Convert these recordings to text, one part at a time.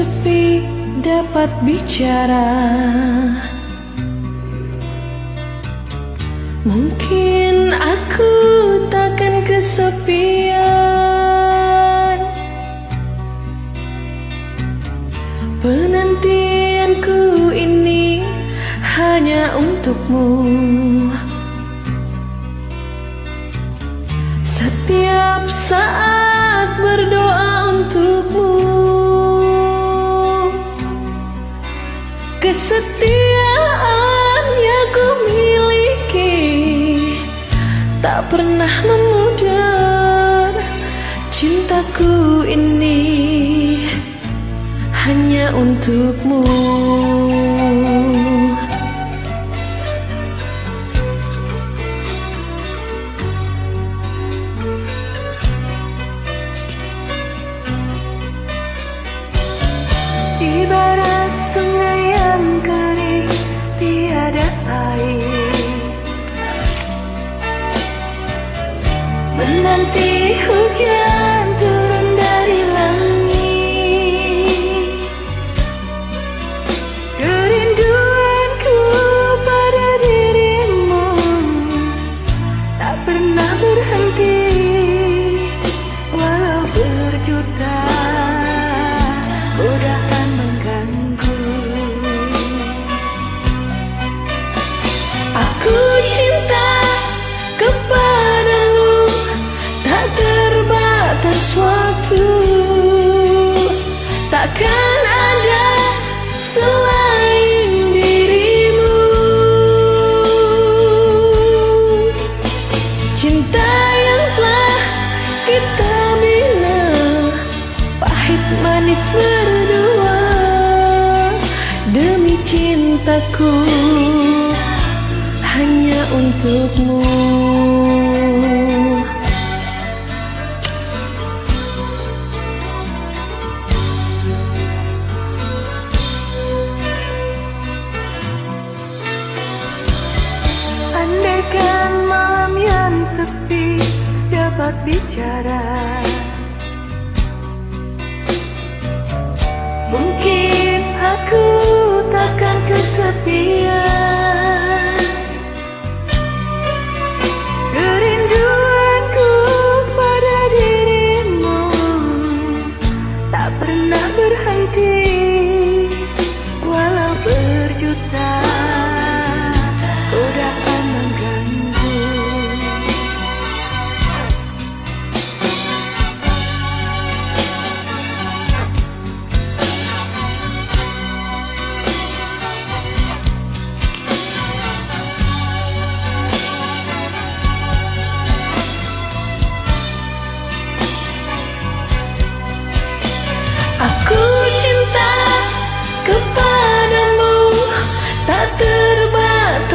sepi dapat bicara. Mungkin aku takkan kesepian. Penantianku ini hanya untukmu. Setiap saat berdoa untukmu. kesetiaan yang ku miliki tak pernah memudar cintaku ini. Hanya untukmu. Ibarat sungai cintaku hanya untukmu. Andaikan malam yang sepi dapat bicara Mungkin aku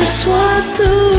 sois tout.